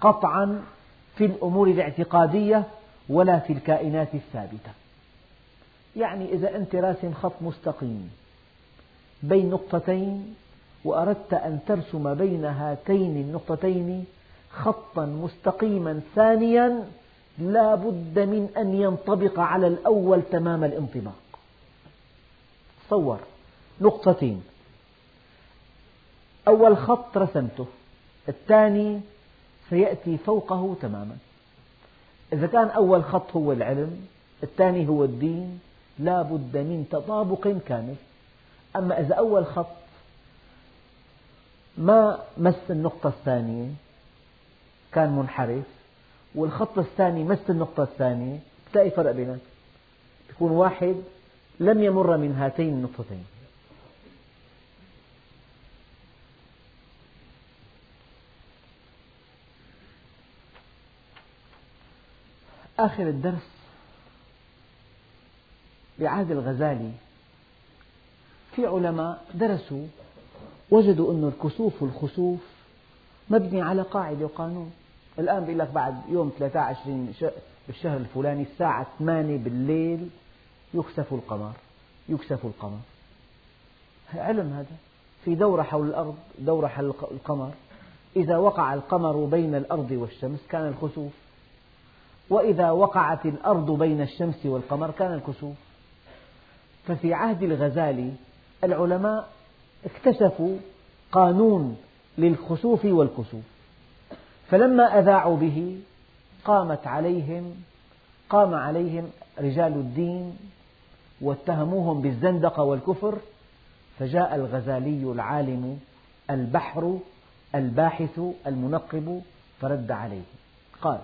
قطعا في الأمور الاعتقادية ولا في الكائنات الثابتة. يعني إذا أنت راسم خط مستقيم بين نقطتين وأردت أن ترسم بين هاتين النقطتين خطا مستقيما ثانيا لا بد من أن ينطبق على الأول تمام الانطباق. تصور نقطتين. أول خط رسمته. الثاني سيأتي فوقه تماما. إذا كان أول خط هو العلم الثاني هو الدين لا بد من تطابق كامل. أما إذا أول خط ما مس النقطة الثانية كان منحرف والخط الثاني مس النقطة الثانية تلاقي فرق بيناتهم. يكون واحد لم يمر من هاتين النقطتين. آخر الدرس بعهد الغزالي. في علماء درسوا وجدوا أن الكسوف والخسوف مبني على قاعدة وقانون. الآن بيقول لك بعد يوم 23 بالشهر الفلاني الساعة 8 بالليل يكسف القمر يكسف القمر. علم هذا. في دورة حول الأرض دورة حول القمر. إذا وقع القمر بين الأرض والشمس كان الخسوف. وإذا وقعت الأرض بين الشمس والقمر كان الكسوف. ففي عهد الغزالي العلماء اكتشفوا قانون للخسوف والكسوف فلما أذاعوا به قامت عليهم قام عليهم رجال الدين واتهموهم بالزندقة والكفر فجاء الغزالي العالم البحر الباحث المنقب فرد عليه قال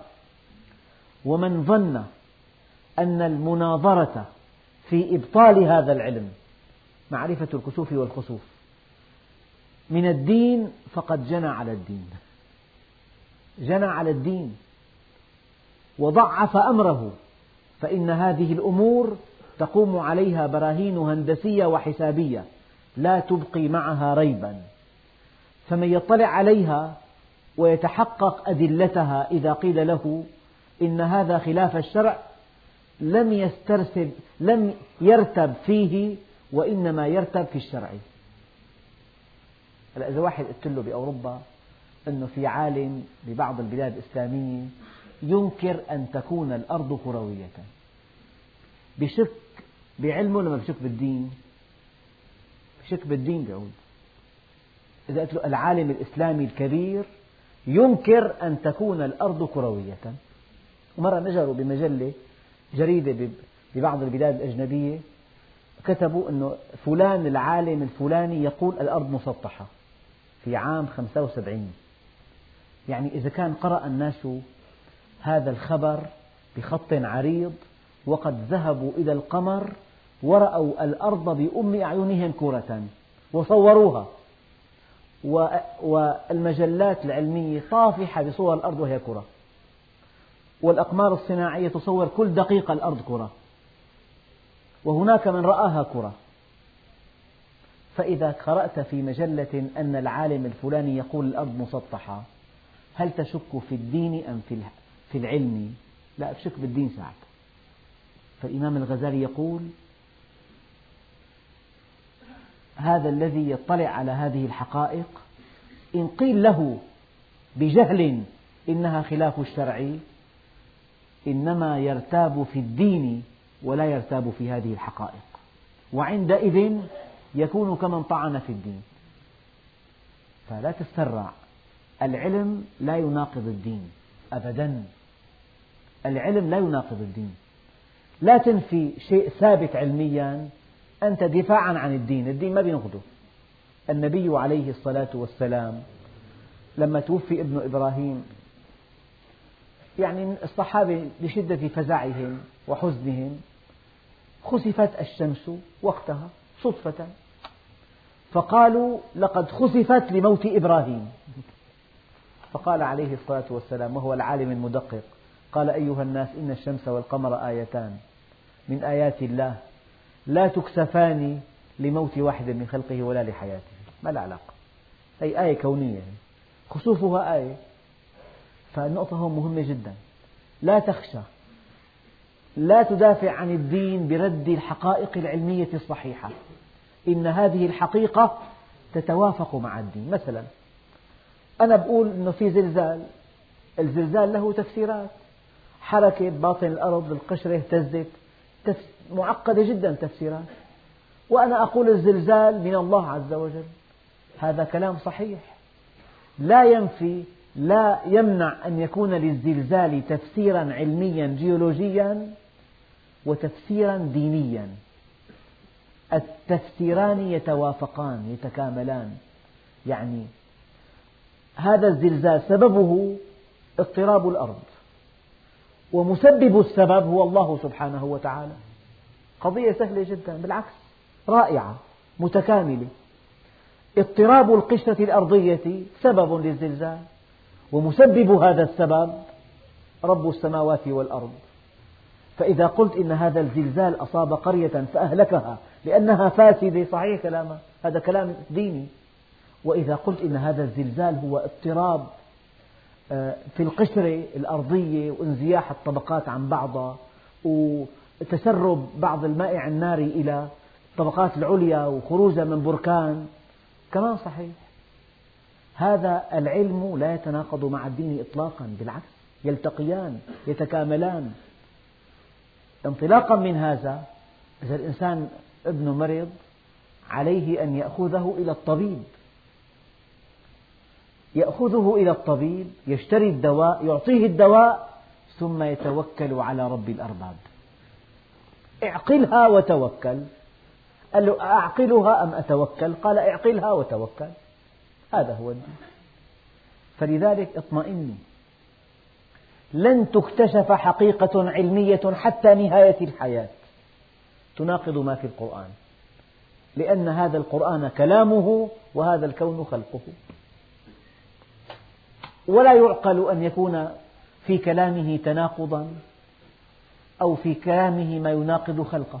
ومن ظن أن المناظرة في إبطال هذا العلم معرفة الكسوف والخسوف. من الدين فقد جنى على الدين. جنى على الدين. وضعف أمره. فإن هذه الأمور تقوم عليها براهين هندسية وحسابية لا تبقي معها ريبا. فمن يطلع عليها ويتحقق أدلتها إذا قيل له إن هذا خلاف الشرع لم يسترسل لم يرتب فيه وإنما يرتب في الشرع. هلا إذا واحد قلت له بأوروبا أنه في عالم ببعض البلاد الإسلامية ينكر أن تكون الأرض كروية. بشك بعلمه لما بشك بالدين؟ بشك بالدين بيعود. إذا قلت له العالم الإسلامي الكبير ينكر أن تكون الأرض كروية. مرة نشروا بمجلة جريدة ببعض البلاد الأجنبية كتبوا أنه فلان العالم الفلاني يقول الأرض مسطحة في عام 75 يعني إذا كان قرأ الناس هذا الخبر بخط عريض وقد ذهبوا إلى القمر ورأوا الأرض بأم أعينهم كرة وصوروها. والمجلات العلمية طافحة بصور الأرض وهي كرة. والأقمار الصناعية تصور كل دقيقة الأرض كرة. وهناك من رآها كرة. فإذا قرأت في مجلة أن العالم الفلاني يقول الأرض مسطحة هل تشك في الدين أم في العلم؟ لا أشك بالدين ساعتها فالإمام الغزالي يقول هذا الذي يطلع على هذه الحقائق إن قيل له بجهل إنها خلاف الشرع إنما يرتاب في الدين ولا يرتاب في هذه الحقائق. وعندئذ يكون كمن طعن في الدين. فلا تتسرع العلم لا يناقض الدين أبدا. العلم لا يناقض الدين. لا تنفي شيء ثابت علميا أنت دفاعا عن الدين. الدين ما بينقضه. النبي عليه الصلاة والسلام لما توفي ابن إبراهيم يعني الصحابة لشدة فزعهم وحزنهم خسفت الشمس وقتها صدفة. فقالوا لقد خسفت لموت إبراهيم. فقال عليه الصلاة والسلام وهو العالم المدقق قال أيها الناس إن الشمس والقمر آيتان من آيات الله لا تكسفان لموت واحد من خلقه ولا لحياته. ما العلاقة؟ هي آية كونية. خسوفها آية. فالنقطة هون مهمة جدا. لا تخشى. لا تدافع عن الدين برد الحقائق العلمية الصحيحة. إن هذه الحقيقة تتوافق مع الدين. مثلا أنا بقول أنه في زلزال. الزلزال له تفسيرات. حركة باطن الأرض القشرة اهتزت. معقدة جدا تفسيرات. وأنا أقول الزلزال من الله عز وجل. هذا كلام صحيح. لا ينفي لا يمنع أن يكون للزلزال تفسيرا علميا جيولوجيا وتفسيرا دينيا. التفسيران يتوافقان يتكاملان. يعني هذا الزلزال سببه اضطراب الأرض. ومسبب السبب هو الله سبحانه وتعالى. قضية سهلة جدا بالعكس رائعة متكاملة. اضطراب القشرة الأرضية سبب للزلزال. ومسبب هذا السبب رب السماوات والأرض. فإذا قلت إن هذا الزلزال أصاب قرية فأهلكها لأنها فاسدة صحيح كلامك هذا كلام ديني. وإذا قلت إن هذا الزلزال هو اضطراب آه، في القشرة الأرضية وانزياح الطبقات عن بعضها وتسرب بعض المائع الناري إلى الطبقات العليا وخروجها من بركان كمان صحيح. هذا العلم لا يتناقض مع الدين إطلاقا بالعكس يلتقيان يتكاملان. انطلاقا من هذا إذا الإنسان ابنه مرض عليه أن يأخذه إلى الطبيب. يأخذه إلى الطبيب يشتري الدواء يعطيه الدواء ثم يتوكل على رب الأرباب. اعقلها وتوكل. قال له أعقلها أم أتوكل؟ قال اعقلها وتوكل. هذا هو الدين. فلذلك اطمئني لن تكتشف حقيقة علمية حتى نهاية الحياة. تناقض ما في القرآن. لأن هذا القرآن كلامه وهذا الكون خلقه. ولا يعقل أن يكون في كلامه تناقضا أو في كلامه ما يناقض خلقه.